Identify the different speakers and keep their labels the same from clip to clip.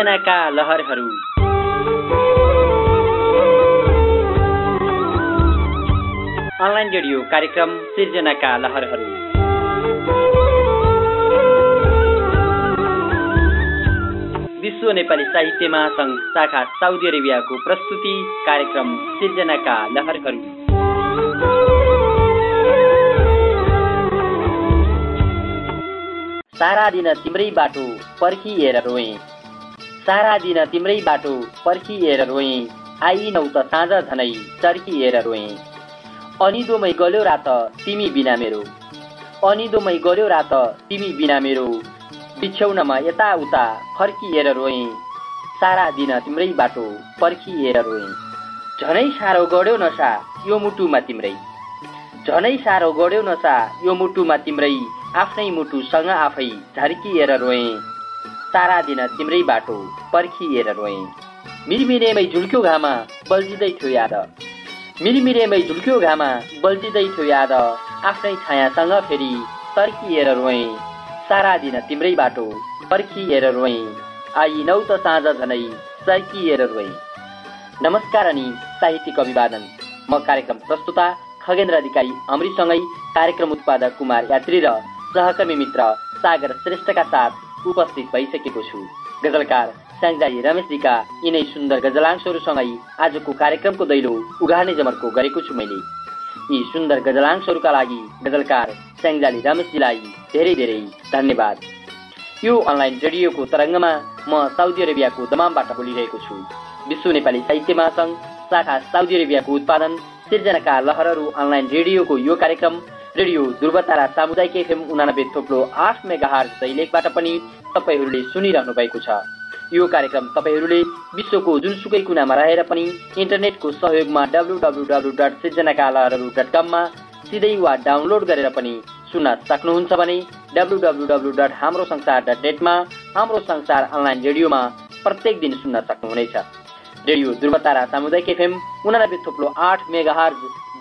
Speaker 1: सिर्जनाका लहरहरू। Online radio कार्यक्रम सिर्जनाका लहरहरू। विश्व नेपाली साहित्य महासङ्घ शाखा साउदी अरेबियाको प्रस्तुति कार्यक्रम सिर्जनाका लहरहरू। सारा दिन तिम्रै बाटो पर्खिएर रोएँ। सारा दिन तिम्रै बाटो पर्खिएर रोएँ। आइनौ त साँझ झनै चर्किएर रोएँ। अनिदोमै गल्यो रात तिमी बिना मेरो। अनिदोमै गल्यो रात तिमी बिना मेरो। बिछ्यौनमा यताउता फर्किएर रोएँ। सारा दिन तिम्रै बाटो पर्खिएर रोएँ। झनै साह्रो गढ्यो नसा यो मुटुमा तिम्रै। झनै साह्रो गढ्यो नसा यो मुटुमा तिम्रै। आफ्नै मुटुसँग आफै झर्किएर रोएँ। सारा दिन तिम्रै बाटो पर्खिएर रोएँ। मिरमिरेमै झुल्क्यो घामा बल्झिँदै थियो याद। मिरमिरेमै झुल्क्यो घामा बल्झिँदै थियो याद। आफ्नै छायासँग फेरि तर्किएर रोएँ। सारा दिन तिम्रै बाटो पर्खिएर रोएँ। आई नौ त साँझ झनै सर्किएर रोएँ। नमस्कार अनि साहित्यिक अभिवादन। म कार्यक्रम प्रस्तुता खगेन्द्र अधिकारी अमृतसँगै कार्यक्रम उत्पादक कुमार यात्री र सहकर्मी मित्र सागर श्रेष्ठका साथ उपस्थित भइसकेको छु गजलकार स्याङ्जाली रमेशजीका यिनै सुन्दर गजलांशहरूसँगै आजको कार्यक्रमको दैलो उघार्ने जमर्को गरेको छु मैले यी सुन्दर गजलांशहरूका लागि गजलकार स्याङ्जाली रमेशजीलाई धेरै धेरै धन्यवाद यो अनलाइन रेडियोको तरङ्गमा म साउदी अरेबियाको दमामबाट बोलिरहेको छु विश्व नेपाली साहित्य महासङ्घ शाखा साउदी अरेबियाको उत्पादन सिर्जनाका लहरहरू अनलाइन रेडियोको यो कार्यक्रम रेडियो ध्रुवतारा सामुदायिक एफएम उनानब्बे थोप्लो आठ मेगाहार दैलेखबाट पनि तपाईँहरूले सुनिरहनु भएको छ। यो कार्यक्रम तपाईँहरूले विश्वको जुनसुकै कुनामा रहेर पनि इन्टरनेटको सहयोगमा डब्लु डट सिर्जनाका लहरहरू डट कममा सिधै वा डाउनलोड गरेर पनि सुन्न सक्नुहुन्छ भने डब्लु डब्लु डब्लु डट हाम्रो संसार डट नेटमा हाम्रो संसार अनलाइन रेडियोमा प्रत्येक दिन सुन्न सक्नुहुनेछ। रेडियो ध्रुवतारा सामुदायिक एफएम उनानब्बे थोप्लो आठ mega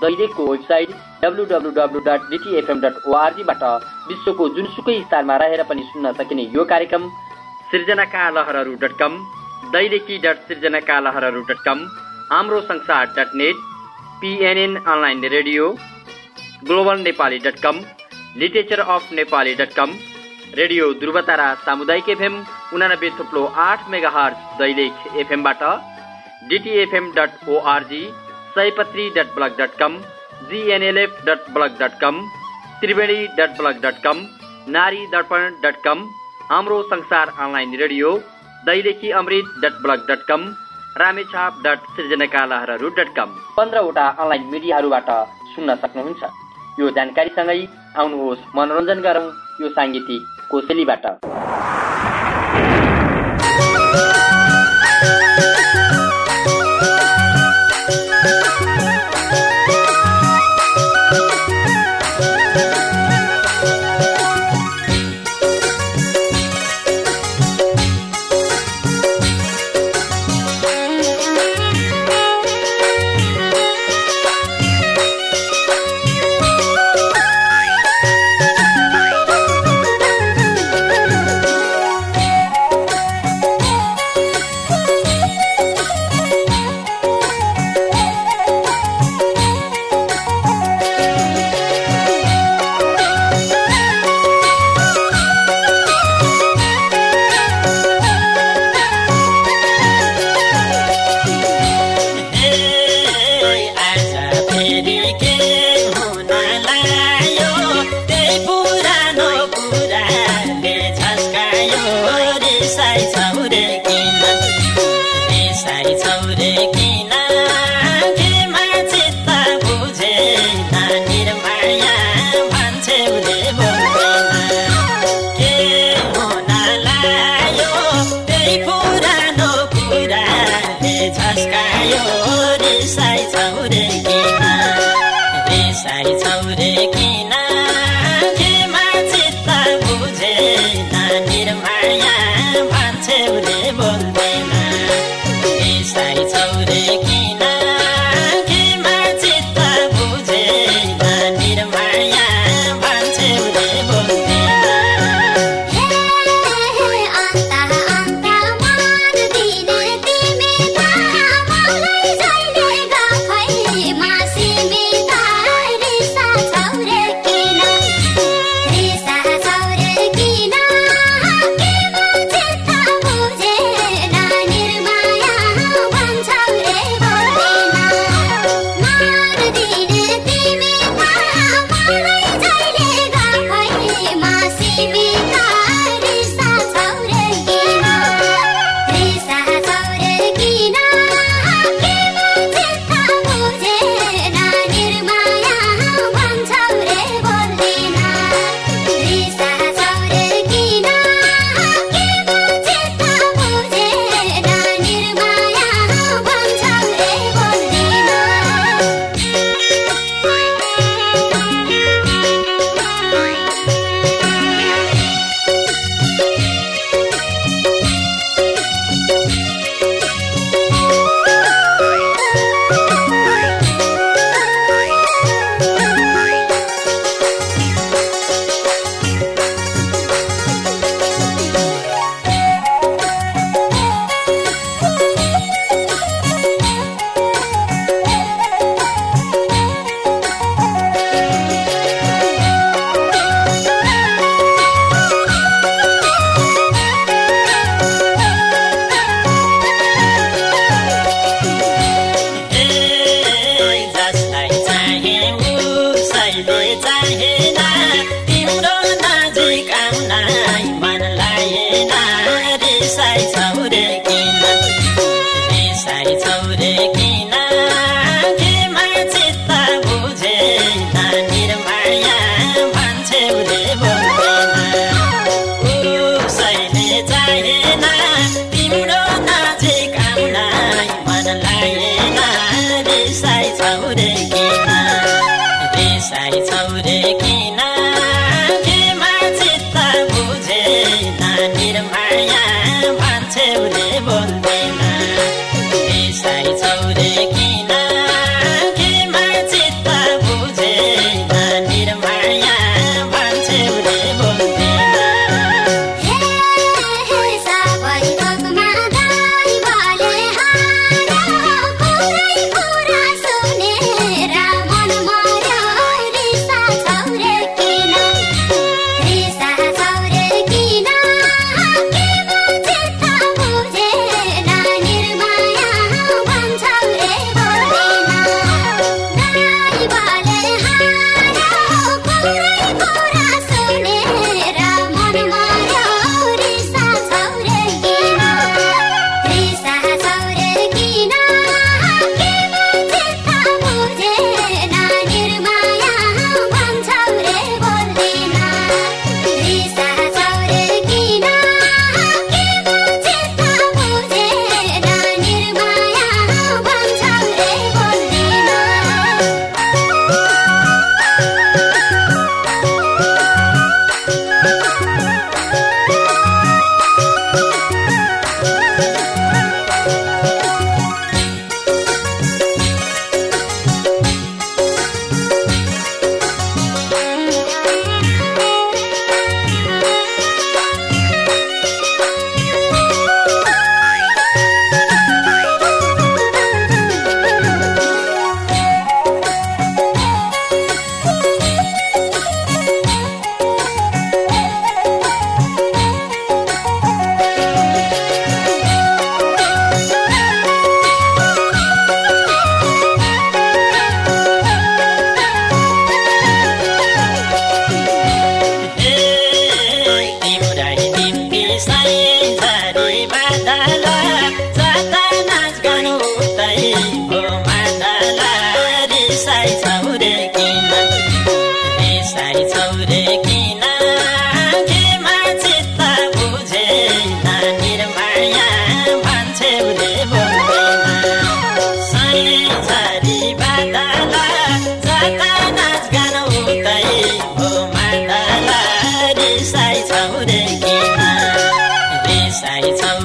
Speaker 1: दैलेखको website W W W dot DTFM dot ओआरजीबाट विश्वको जुनसुकै स्थानमा रहेर पनि सुन्न सकिने यो कार्यक्रम सृजनाका लहरहरू डट कम दैलेखी डट सृजनाका लहरहरू डट कम हाम्रो संसार dot net PNN online radio global Nepali dot com literature of Nepali dot com radio Dhruvatara सामुदायिक एफएम उनानब्बे थुप्लो आठ मेगा हर्ज दैलेख एफएमबाट डिटिएफएम डट ओआरजी सयपत्री dot blog dot com GNLF dot blog dot com Triveni dot blog dot com नारी दर्पण dot com हाम्रो संसार online radio Dailekhi Amrit dot blog dot com Ramechhap dot सृजनाका लहरहरू डट कम। पन्ध्रवटा online मिडियाहरूबाट सुन्न सक्नुहुन्छ। यो जानकारीसँगै आउनुहोस् मनोरञ्जन गरौँ यो साङ्गीतिक कोसेलीबाट।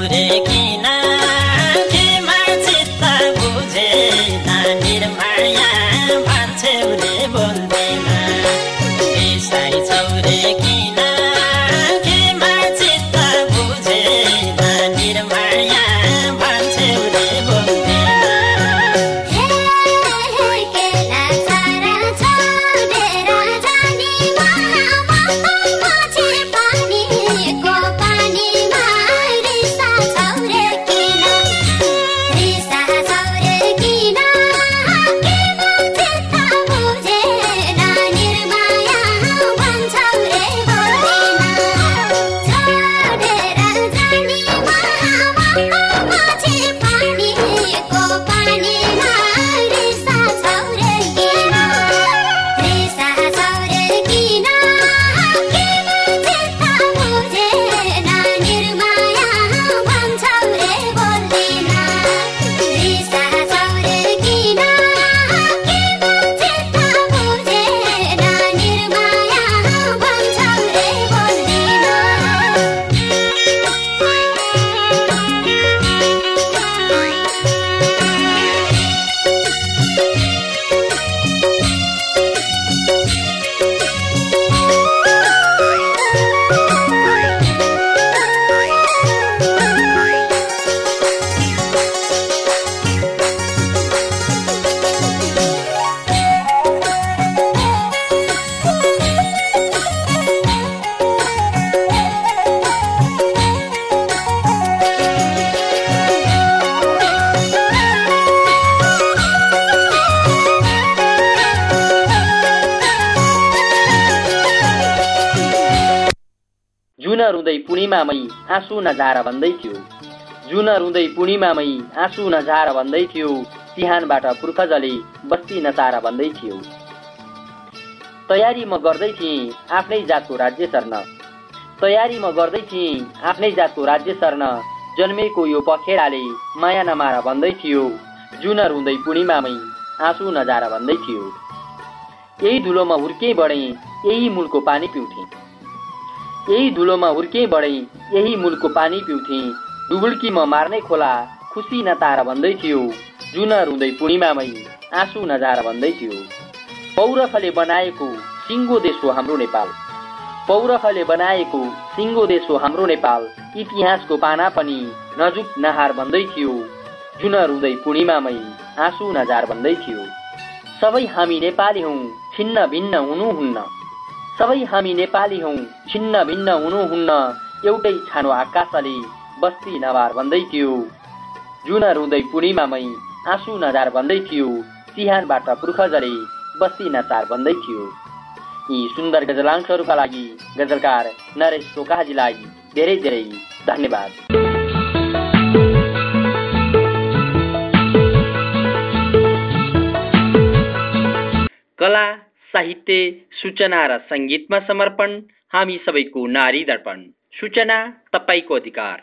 Speaker 2: Sureki पूर्णिमामै आँसु नजारा भन्दै थियो। जुन रुँदै पूर्णिमामै आँसु नजारा भन्दै थियो तिहानबाट पुर्खजले बस्ती नचारा भन्दै थियो। तयारी म गर्दै थिएँ आफ्नै जातको राज्य सर्न। तयारी म गर्दै थिएँ आफ्नै जातको राज्य सर्न। जन्मेको यो पखेडाले माया नमारा भन्दै थियो। जुन रुँदै पूर्णिमामै आँसु नजारा भन्दै थियो।
Speaker 1: यही धुलोमा हुर्के बढे यही मूलको पानी पिउँथे। यही धुलोमा हुर्के बढे। यही मूलको पानी पिउँथे। डुबुल्की म मार्ने खोला खुसी नतार भन्दै थियो। जुन रुँदै पूर्णिमामै आँसु नजाएर भन्दै थियो। पौरखले बनाएको सिङ्गो देश हो हाम्रो नेपाल। पौरखले बनाएको सिङ्गो देश हो हाम्रो नेपाल। इतिहासको पाना पनि नजुक नहार भन्दै थियो। जुन रुँदै पूर्णिमामै आँसु नजार भन्दै थियो। सबै हामी नेपाली हौ छिन्न भिन्न हुनुहुन्न सबै हामी नेपाली हौ। छिन्न भिन्न हुनुहुन्न एउटै छानो आकाशले बस्ती नवार भन्दै थियो। जुन रुँदै पूर्णिमामै आँसु नजार भन्दै थियो सिहानबाट पुर्ख जरे बस्ती नचार भन्दै थियो। यी सुन्दर गजलांशहरूका लागि गजलकार नरेश सोकाजीलाई धेरै धेरै धन्यवाद। कला साहित्य सूचना र सङ्गीतमा समर्पण। हामी सबैको नारी दर्पण। सूचना तपाईँको अधिकार।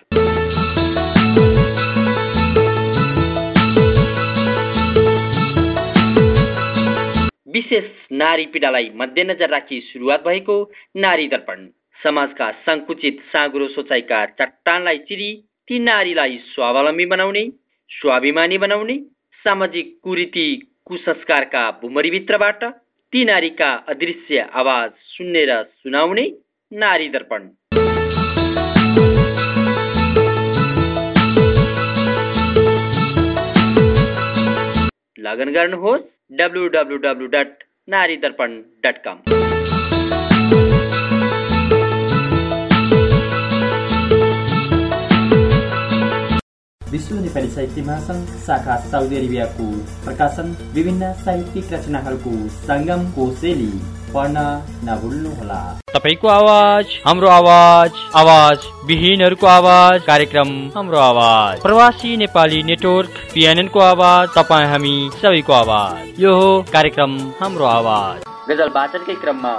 Speaker 1: विशेष नारी पीडालाई मध्यनजर राखी सुरुवात भएको नारी दर्पण। समाजका सङ्कुचित साँगुरो सोचाइका चट्टानलाई चिरी ती नारीलाई स्वावलम्बी बनाउने स्वाभिमानी बनाउने सामाजिक कुरीति कुसंस्कारका भुमरीभित्रबाट ती नारीका अदृश्य आवाज़ सुन्ने र सुनाउने नारी दर्पण। लगन गर्नुहोस् डब्लु डब्लु डब्लु डट नारी दर्पण डट कम।
Speaker 3: विश्व नेपाली साहित्य महासङ्घ शाखा साउदी अरेबियाको प्रकाशन विभिन्न साहित्यिक रचनाहरूको सङ्गम कोसेली पढ्न नभुल्नुहोला
Speaker 4: तपाईँको आवाज हाम्रो आवाज आवाज विहीनहरूको आवाज कार्यक्रम हाम्रो आवाज प्रवासी नेपाली नेटवर्क पिएनएनको आवाज तपाईँ हामी सबैको आवाज यो हो कार्यक्रम हाम्रो आवाज
Speaker 1: गजल वाचनकै क्रममा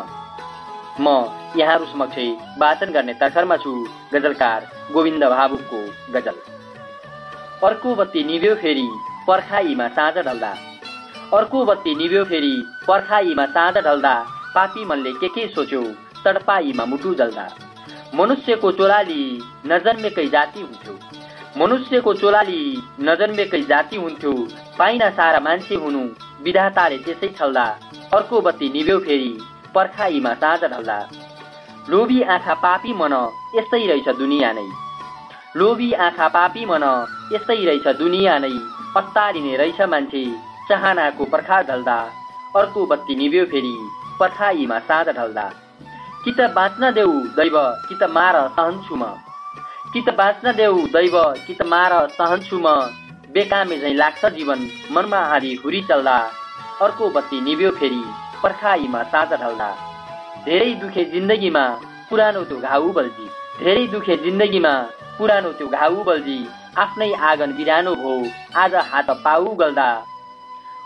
Speaker 1: म यहाँहरू समक्ष वाचन गर्ने तर्खरमा छु गजलकार गोविन्द भावुकको गजल अर्को बत्ती निभ्यो फेरि पर्खाईमा साँझ ढल्दा। अर्को बत्ती निभ्यो फेरि पर्खाईमा साँझ ढल्दा। पापी मनले के के सोच्यो तडपाईमा मुटु जल्दा। मनुष्यको चोलाली नजन्मेकै जाति हुन्थ्यो। मनुष्यको चोलाली नजन्मेकै जाति हुन्थ्यो। पाइन सारा मान्छे हुनु विधाताले त्यसै छल्दा। अर्को बत्ती निभ्यो फेरि पर्खाईमा साँझ ढल्दा। लोभी आँखा पापी मन यस्तै रहेछ दुनियाँ नै। लोभी आँखा पापी मन यस्तै रहेछ दुनियाँ नै। अत्तारिने रहेछ मान्छे चाहनाको पर्खा ढल्दा। अर्को बत्ती निभ्यो फेरि पथाइमा साँझ ढल्दा। कि त बाँच्न देऊ दैव कि त मार सहन्छु म। कि त बाँच्न देऊ दैव कि त मार सहन्छु म। बेकामे झैँ लाग्छ जीवन मनमा आधी हुरी चल्दा। अर्को बत्ती निभ्यो फेरि पर्खाइमा साँझ ढल्दा। धेरै दुखे जिन्दगीमा पुरानो त्यो घाउ बल्जी धेरै दुखे जिन्दगीमा पुरानो त्यो घाउ बल्जी आफ्नै आँगन बिरानो भो आज हात पाउ गल्दा।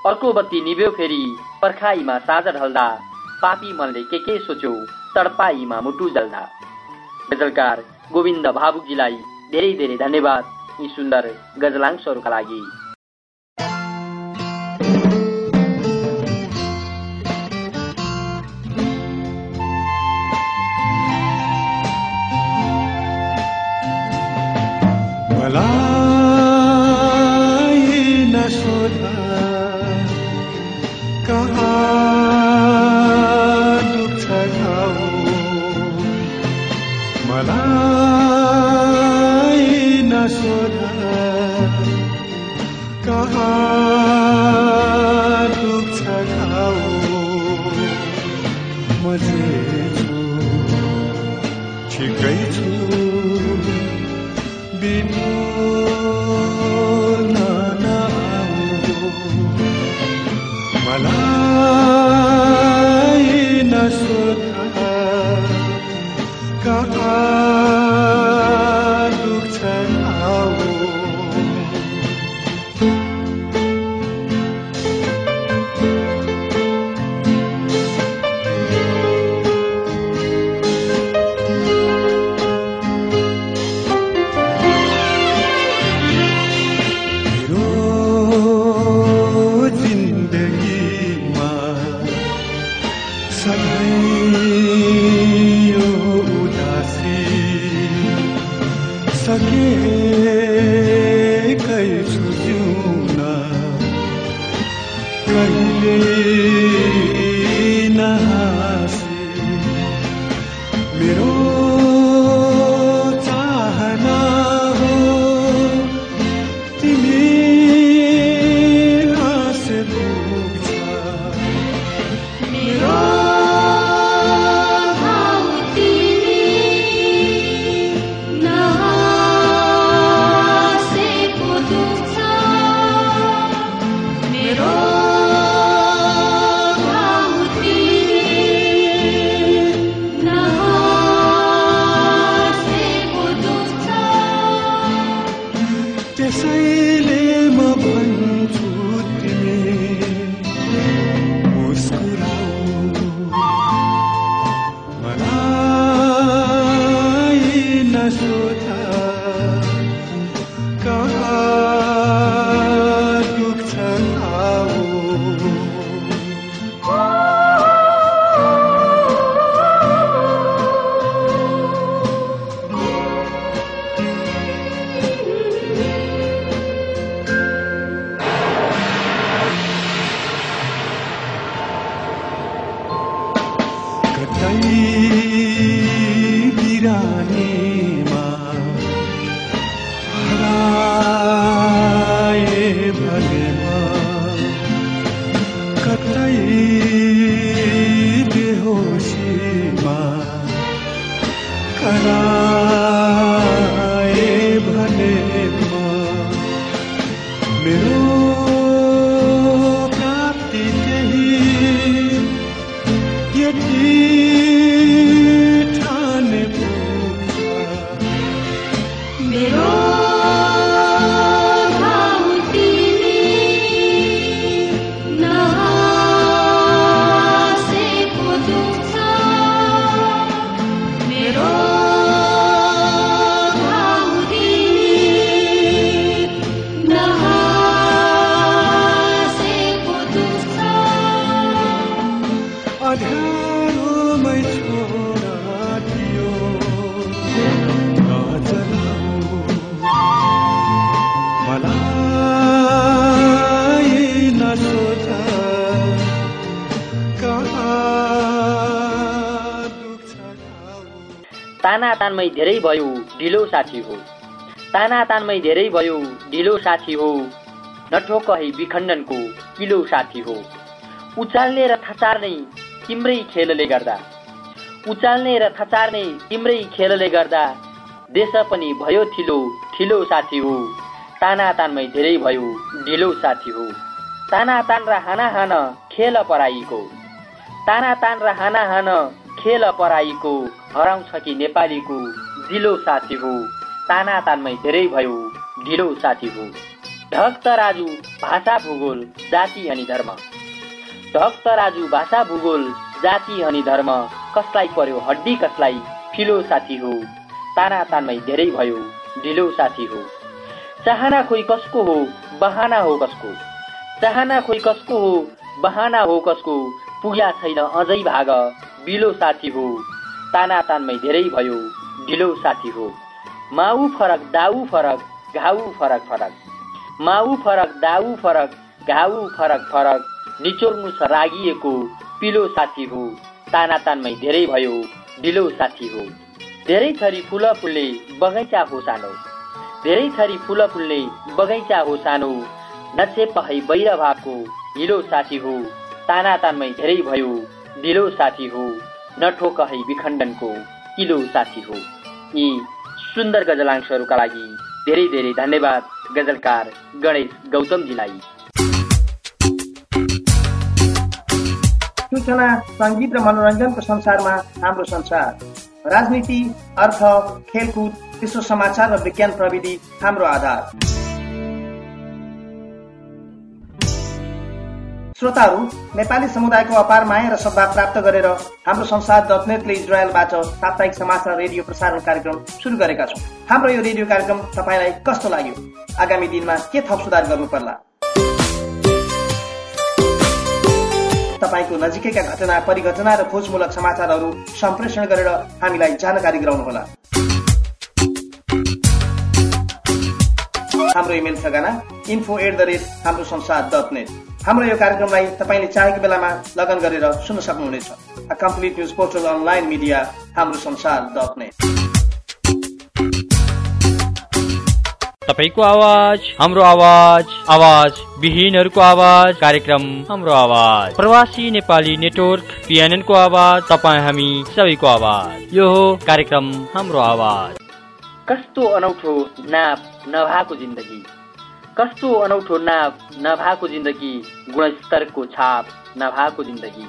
Speaker 1: अर्को बत्ती निभ्यो फेरि पर्खाइमा साँझ ढल्दा। पापी मनले के के सोच्यो तडपाईमा मुटु जल्दा। गजलकार गोविन्द भावुकजीलाई धेरै धेरै धन्यवाद यी सुन्दर गजलांशहरूका लागि। तानातानमै धेरै भयो ढिलो साथी हो। तानातानमै धेरै भयो ढिलो साथी हो। नठोक है विखण्डनको किलो साथी हो। उचाल्ने र थचार्ने तिम्रै खेलले गर्दा। उचाल्ने र थचार्ने तिम्रै खेलले गर्दा देश पनि भयो ठिलो ठिलो साथी हो। तानातानमै धेरै भयो ढिलो साथी हो। तानातान र हाना हान खेल पराईको। तानातान र हाना हान खेल पराईको हराउँछ कि नेपालीको दिलो साथी हो। तानातानमै धेरै भयो ढिलो साथी हो। ढक त राजु भाषा भूगोल जाति अनि धर्म। ढक त राजु भाषा भूगोल जाति अनि धर्म कसलाई पर्यो हड्डी कसलाई फिलो साथी हो। तानातानमै धेरै भयो ढिलो साथी हो। चाहना खोइ कसको हो बहाना हो कसको? चाहना खोइ कसको हो बहाना हो कसको? पुग्या छैन अझै भाग बिलो साथी हो। तानातानमै धेरै भयो। ढिलो साथी हो। माउ फरक दाउ फरक घाउ फरक फरक। माउ फरक दाउ फरक घाउ फरक फरक। निचोर्मुस रागिएको पिलो साथी हो। तानातानमै धेरै भयो। ढिलो साथी हो। धेरै थरी फुल फुल्ने बगैँचा हो सानो। धेरै थरी फुल फुल्ने बगैँचा हो सानो। नचेप है भावको हिलो साथी हो। तानातानमै धेरै भयो। ढिलो साथी हो। नठोक है विखण्डनको किलो साथी हो। यी सुन्दर गजलांशहरूका लागि धेरै धेरै धन्यवाद गजलकार गणेश गौतमजीलाई।
Speaker 5: सूचना सङ्गीत र मनोरञ्जनको संसारमा हाम्रो संसार। राजनीति अर्थ खेलकुद विश्व समाचार र विज्ञान प्रविधि हाम्रो आधार। श्रोताहरू नेपाली समुदायको अपार माया र सद्भाव प्राप्त गरेर हाम्रो संसार. डट नेटले इजरायलबाट साप्ताहिक समाचार रेडियो प्रसारण कार्यक्रम सुरु गरेका छौँ। हाम्रो यो रेडियो कार्यक्रम तपाईँलाई कस्तो लाग्यो? आगामी दिनमा के थप सुधार गर्नु पर्ला? तपाईँको नजिकैका घटना परिघटना र खोजमूलक समाचारहरू सम्प्रेषण गरेर हामीलाई जानकारी गराउनुहोला। हाम्रो इमेल ठेगाना इन्फो एट द रेट हाम्रो संसार. डट नेट हाम्रो यो कार्यक्रमलाई तपाईँले चाहेको बेलामा लगन गरेर सुन्न सक्नुहुनेछ। Complete news portal online media हाम्रो संसार डट नेट
Speaker 4: तपाईँको आवाज हाम्रो आवाज आवाज विहीनहरूको आवाज कार्यक्रम हाम्रो आवाज। प्रवासी नेपाली नेटवर्क पिएनएन को आवाज तपाईँ हामी सबैको आवाज। यो हो कार्यक्रम हाम्रो आवाज।
Speaker 1: कस्तो अनौठो नाप नभएको जिन्दगी। कस्तो अनौठो नाप नभएको जिन्दगी गुणस्तरको छाप नभएको जिन्दगी।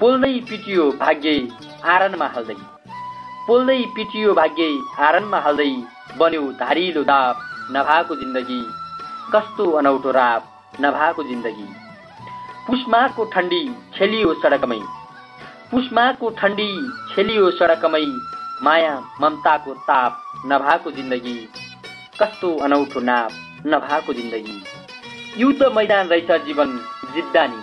Speaker 1: पोल्दै पिटियो भाग्य आरनमा हाल्दै। पोल्दै पिटियो भाग्य आरनमा हाल्दै बन्यो धारिलो दाप नभएको जिन्दगी। कस्तो अनौठो राप नभएको जिन्दगी। पुष्माको ठन्डी छेलियो सडकमै। पुष्माको ठन्डी छेलियो सडकमै माया ममताको ताप नभएको जिन्दगी। कस्तो अनौठो नाप। नभएको जिन्दगी युद्ध मैदान रहेछ जीवन जिद्दानी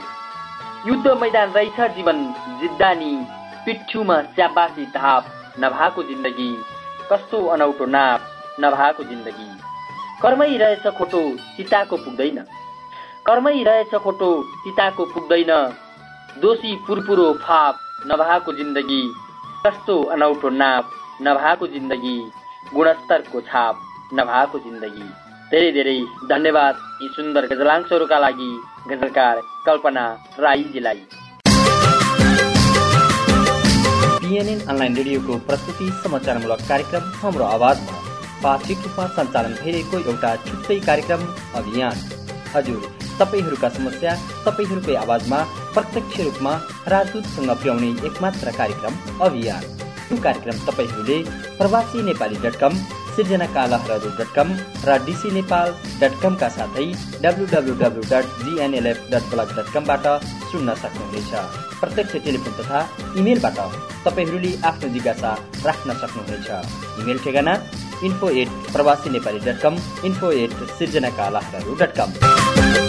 Speaker 1: युद्ध मैदान रहेछ जीवन जिद्दानी पिठ्युमा स्याबासी धाप नभएको जिन्दगी। कस्तो अनौठो नाप नभएको जिन्दगी। कर्मै रहेछ खोटो चिताको पुग्दैन। कर्मै रहेछ खोटो चिताको पुग्दैन। दोषी पुरपुरो फाप नभएको जिन्दगी। कस्तो अनौठो नाप नभएको जिन्दगी। गुणस्तरको छाप नभएको जिन्दगी। धेरै धेरै धन्यवाद यी सुन्दर गजलांशहरूका लागि गजलकार कल्पना राईजीलाई।
Speaker 3: पिएनएन अनलाइन रेडियोको प्रस्तुति समाचारमूलक कार्यक्रम हाम्रो आवाजमा। वार्षिक रूपमा सञ्चालन भइरहेको एउटा छुट्टै कार्यक्रम अभियान। हजुर तपाईँहरूका समस्या तपाईँहरूकै आवाजमा प्रत्यक्ष रूपमा राजदूतसँग पुर्याउने एकमात्र कार्यक्रम अभियान। यो कार्यक्रम तपाईँहरूले प्रवासी नेपाली डट कम सिर्जनाका लहरहरू डट कम र डिसी नेपाल डट कमका साथै W W W dot GNLF dot blog dot कमबाट सुन्न सक्नुहुनेछ प्रत्यक्ष टेलिफोन तथा इमेलबाट तपाईँहरूले आफ्नो जिज्ञासा राख्न सक्नुहुनेछ इमेल ठेगाना इन्फो एट प्रवासी Nepali dot com info at सिर्जनाका लहरहरू डट कम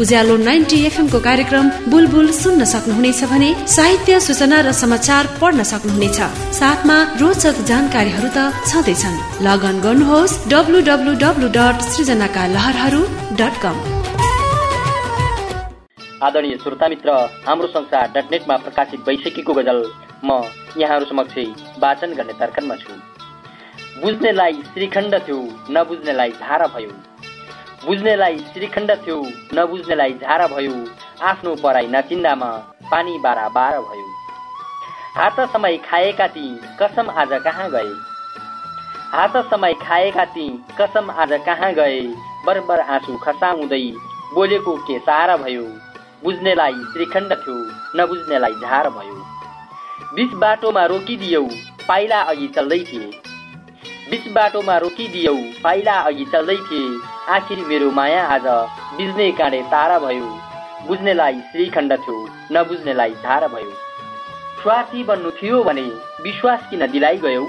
Speaker 6: उज्यालो नाइन्टी एफएमको कार्यक्रम बुलबुल सुन्न सक्नुहुनेछ भने साहित्य सूचना र समाचार पढ्न सक्नुहुनेछ। साथमा रोचक जानकारीहरू त छँदैछन्। लगन गर्नुहोस् डब्लु डब्लु डब्लु डट सृजनाका लहरहरू डट कम
Speaker 1: आदरणीय श्रोता मित्र हाम्रो संसार. डट नेटमा प्रकाशित भइसकेको गजल म यहाँहरू समक्ष वाचन गर्ने तर्कनमा छु। बुझ्नेलाई श्रीखण्ड थियो नबुझ्नेलाई धारा भयो। बुझ्नेलाई श्रीखण्ड थियो नबुझ्नेलाई झारा भयो आफ्नो पराई नचिन्दामा पानी बारा बाह्र भयो। हात समय खाएका ती कसम आज कहाँ गए? हात समय खाएका ती कसम आज कहाँ गए? बरबर आँसु खसाउँदै बोलेको के सारा भयो? बुझ्नेलाई श्रीखण्ड थियो नबुझ्नेलाई झार भयो। बिच बाटोमा रोकिदियौ पाइला अघि चल्दै थिए। बिच बाटोमा रोकिदियौ। पाइला अघि चल्दै थिए। आखिर मेरो माया आज बिज्ने काँडे तारा भयो। बुझ्नेलाई श्रीखण्ड थियो नबुझ्नेलाई धारा भयो। स्वार्थी बन्नु थियो भने विश्वास किन दिलाइ गयौ?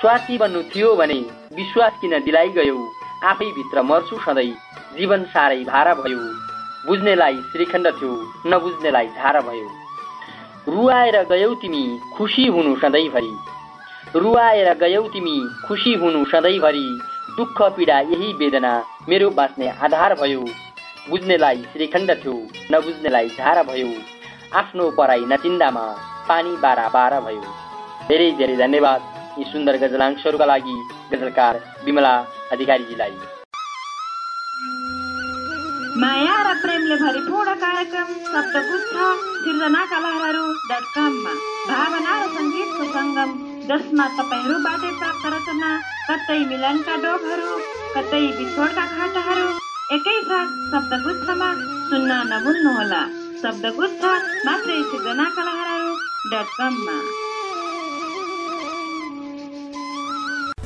Speaker 1: स्वार्थी बन्नु थियो भने विश्वास किन दिलाइ गयौ? आफै भित्र मर्छु सधैँ। जीवन साह्रै भारा भयो। बुझ्नेलाई श्रीखण्ड थियो नबुझ्नेलाई झारा भयो। रुवाएर गयौ तिमी खुसी हुनु सधैँभरि। रुवाएर गयौ तिमी खुसी हुनु सधैँभरि दुःख पीडा यही वेदना मेरो बाँच्ने आधार भयो। बुझ्नेलाई श्रीखण्ड थियो नबुझ्नेलाई झारा भयो। आफ्नो पराई नचिन्दामा पानी बारा बारा भयो। धेरै धेरै धन्यवाद यी सुन्दर गजलांशहरूका लागि गजलकार विमला अधिकारीजीलाई।
Speaker 7: माया र प्रेमले भरिपूर्ण कार्यक्रम शब्दगुच्छ सिर्जनाका लहरहरू डट कममा। भावना र सङ्गीतको सङ्गम। जसमा तपाईँहरूबाटै प्राप्त रचना कतै मिलनका डोकहरू कतै बिछोडका घाटाहरू एकैसाथ शब्दगुच्छमा सुन्न नभुल्नुहोला। शब्दगुच्छ मात्रै सिर्जनाका लहरहरू डट कममा।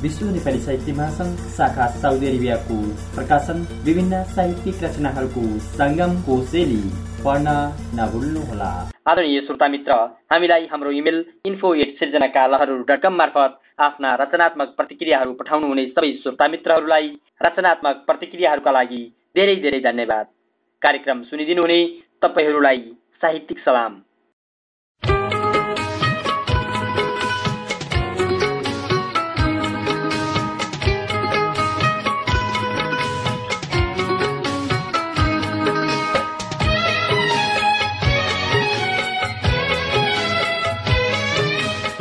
Speaker 3: विश्व नेपाली साहित्य महासङ्घ शाखा साउदी अरेबियाको प्रकाशन विभिन्न साहित्यिक रचनाहरूको सङ्गमको शैली पढ्न नभुल्नुहोला।
Speaker 1: आदरणीय श्रोता मित्र हामीलाई हाम्रो इमेल इन्फो एट सिर्जनाका लहरहरू डट कम मार्फत आफ्ना रचनात्मक प्रतिक्रियाहरू पठाउनुहुने सबै श्रोता मित्रहरूलाई रचनात्मक प्रतिक्रियाहरूका लागि धेरै धेरै धन्यवाद। कार्यक्रम सुनिदिनुहुने तपाईँहरूलाई साहित्यिक सलाम।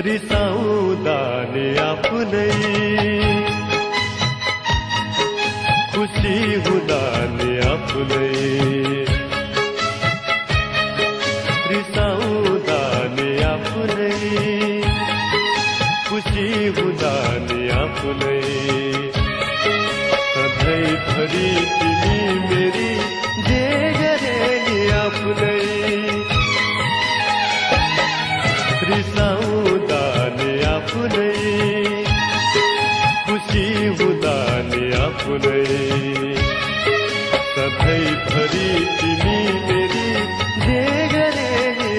Speaker 8: रिसाउँदा नि आफ्नै खुसी हुँदा नि आफ्नै रिसाउँदा नि आफ्नै खुसी हुँदा नि आफ्नै सधैँभरि तिमी मेरी नि आफ्नै सधैँभरि तिमी मेरी जे गरे नि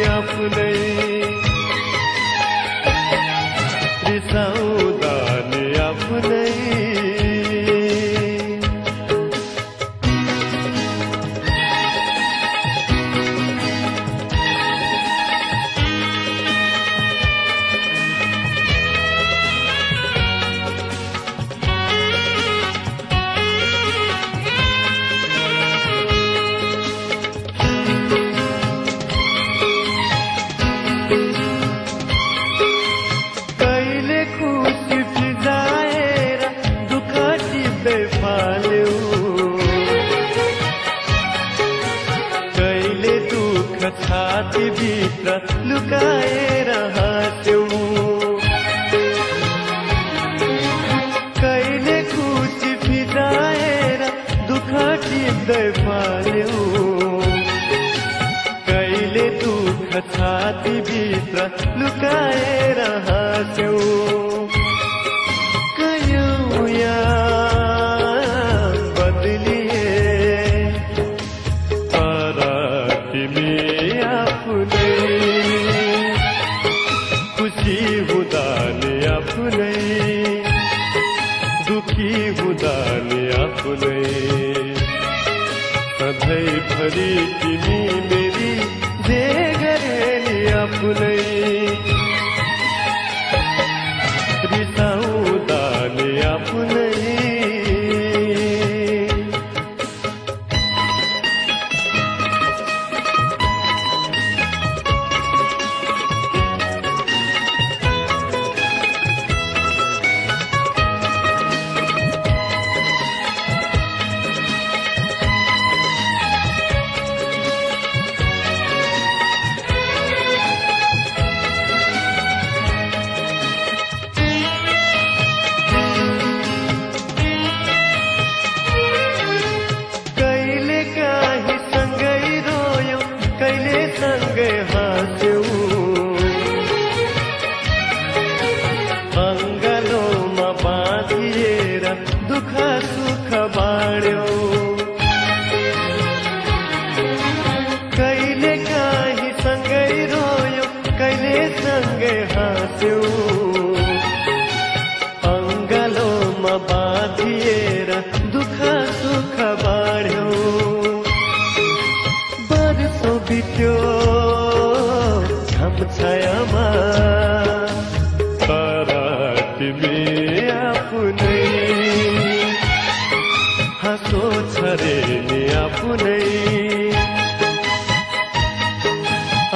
Speaker 8: हाँसो छरे नि आफ्नै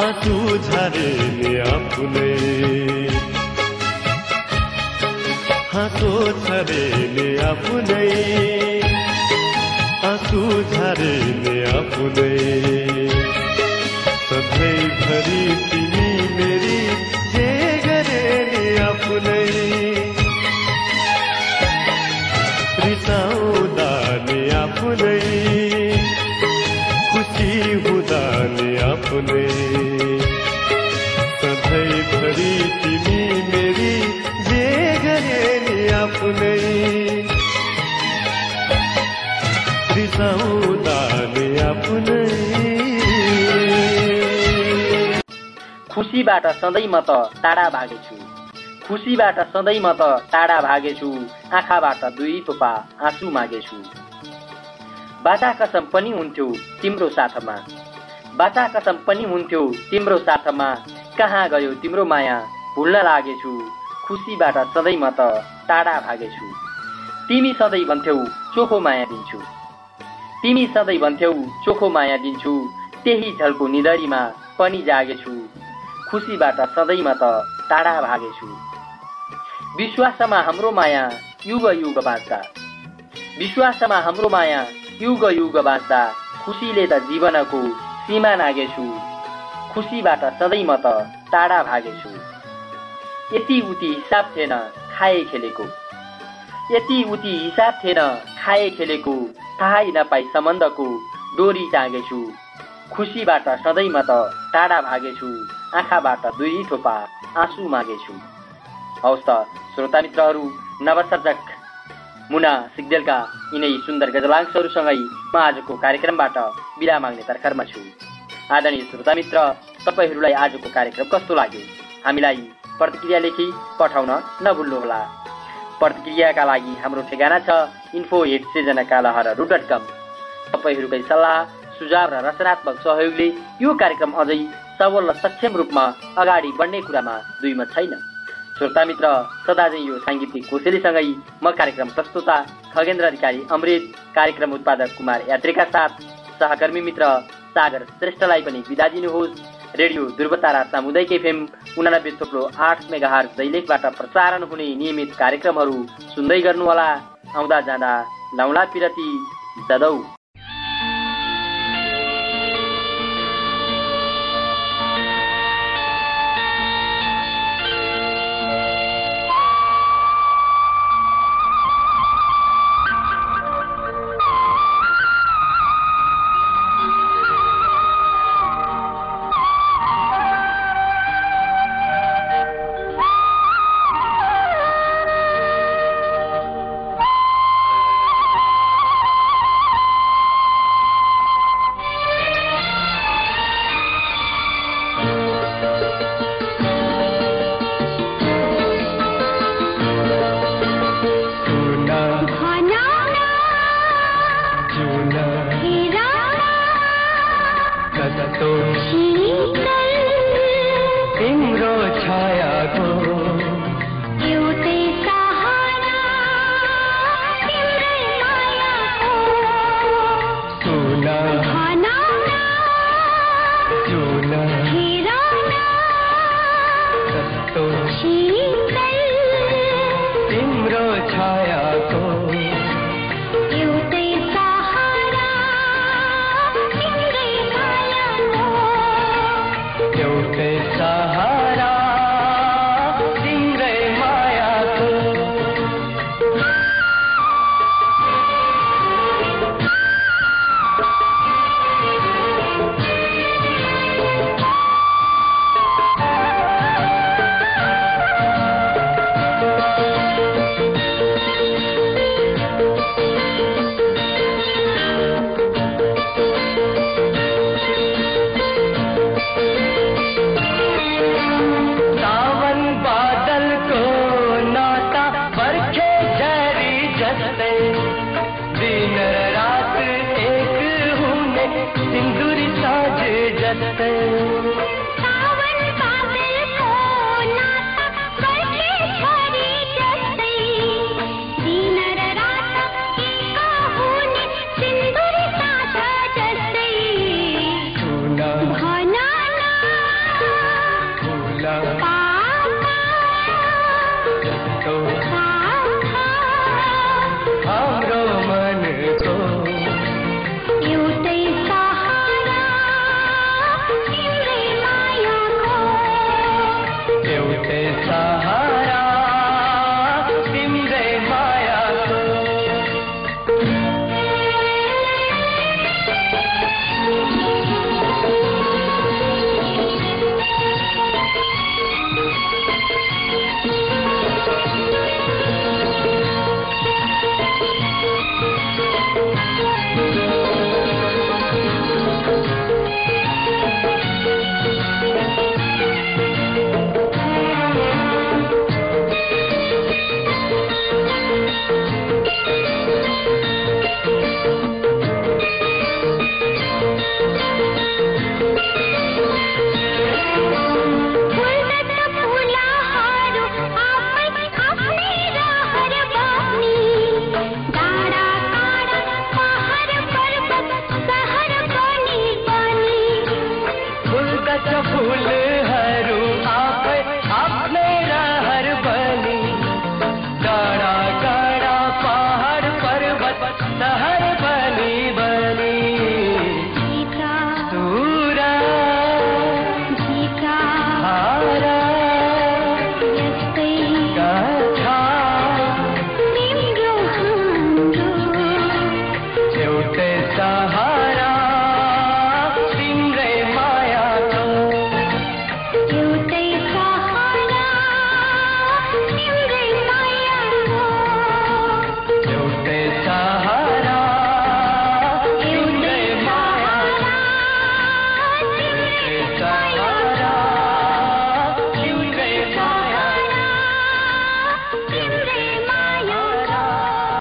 Speaker 8: आँसु झरे नि आफ्नै हाँसो छरे नि आफ्नै आँसु झरे नि आफ्नै सधैँभरि तिमी मेरी जे गरे नि आफ्नै रिसाउँदा नि आफ्नै खुसी हुँदा नि आफ्नै सधैँभरि तिमी मेरी जे गरे नि आफ्नै रिसाउँदा नि आफ्नै
Speaker 1: खुसीबाट सधैँ म त टाढा भागेछु। खुसीबाट सधैँ म त टाढा भागेछु। आँखाबाट दुई थोपा आँसु मागेछु। बाचा कसम पनि हुन्थ्यो तिम्रो साथमा। बाचा कसम पनि हुन्थ्यो तिम्रो साथमा। कहाँ गयो तिम्रो माया? भुल्न लागेछु। खुसीबाट सधैँ म त टाढा भागेछु। तिमी सधैँ भन्थ्यौ चोखो माया दिन्छु। तिमी सधैँ भन्थ्यौ चोखो माया दिन्छु। त्यही झल्को निधरीमा पनि जागेछु। खुसीबाट सधैँ म त टाढा भागेछु। विश्वासमा हाम्रो माया युग युग बाँच्दा विश्वासमा हाम्रो माया युग युग बाँच्दा खुसीले त जीवनको सीमा नागेछु। खुसीबाट सधैँ म त टाढा भागेछु। यति उति हिसाब थिएन खाए खेलेको। यति उति हिसाब थिएन खाए खेलेको थाहै नपाई सम्बन्धको डोरी टाँगेछु खुसीबाट सधैँ म त टाढा भागेछु आँखाबाट दुई थोपा आँसु मागेछु। हवस् त श्रोता मित्रहरू नवसर्जक मुना सिग्देलका यिनै सुन्दर गजलांशहरूसँगै म आजको कार्यक्रमबाट बिदा माग्ने तर्खरमा छु। आदरणीय श्रोता मित्र तपाईँहरूलाई आजको कार्यक्रम कस्तो लाग्यो? हामीलाई प्रतिक्रिया लेखी पठाउन नभुल्नुहोला। प्रतिक्रियाका लागि हाम्रो ठेगाना छ इन्फो हेट सृजनाका लहरहरू डट कम तपाईँहरूकै सल्लाह सुझाव र रचनात्मक सहयोगले यो कार्यक्रम अझै सबल र सक्षम रूपमा अगाडि बढ्ने कुरामा दुई मत छैन। श्रोता मित्र सदा चाहिँ यो साङ्गीतिक कोसेलीसँगै म कार्यक्रम प्रस्तुता खगेन्द्र अधिकारी अमृत कार्यक्रम उत्पादक कुमार यात्रीका साथ सहकर्मी मित्र सागर श्रेष्ठलाई पनि बिदा दिनुहोस्। रेडियो ध्रुवतारा सामुदायिक एफएम उनानब्बे थोप्लो आठ मेगाहार दैलेखबाट प्रसारण हुने नियमित कार्यक्रमहरू सुन्दै गर्नुहोला। आउँदा जाँदा लाउला पिरती। ददौ।
Speaker 8: जनते